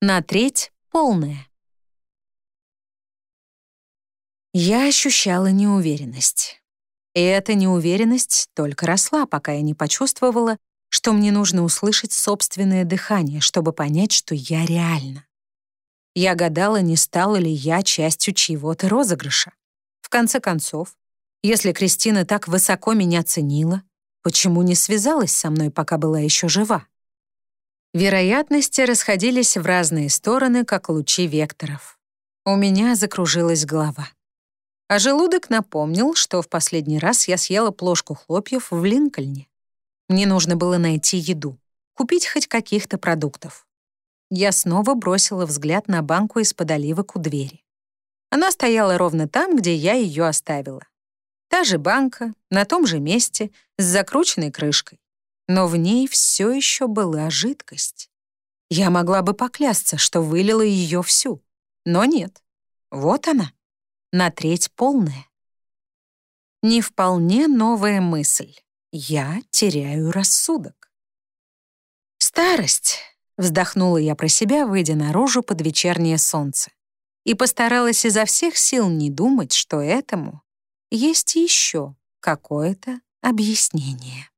на треть полная. Я ощущала неуверенность. И эта неуверенность только росла, пока я не почувствовала, что мне нужно услышать собственное дыхание, чтобы понять, что я реально. Я гадала, не стала ли я частью чьего-то розыгрыша. В конце концов, если Кристина так высоко меня ценила, почему не связалась со мной, пока была еще жива? Вероятности расходились в разные стороны, как лучи векторов. У меня закружилась голова. А желудок напомнил, что в последний раз я съела плошку хлопьев в Линкольне. Мне нужно было найти еду, купить хоть каких-то продуктов. Я снова бросила взгляд на банку из-под оливок у двери. Она стояла ровно там, где я ее оставила. Та же банка, на том же месте, с закрученной крышкой. Но в ней все еще была жидкость. Я могла бы поклясться, что вылила ее всю. Но нет. Вот она на треть полная. Не вполне новая мысль. Я теряю рассудок. «Старость», — вздохнула я про себя, выйдя наружу под вечернее солнце, и постаралась изо всех сил не думать, что этому есть еще какое-то объяснение.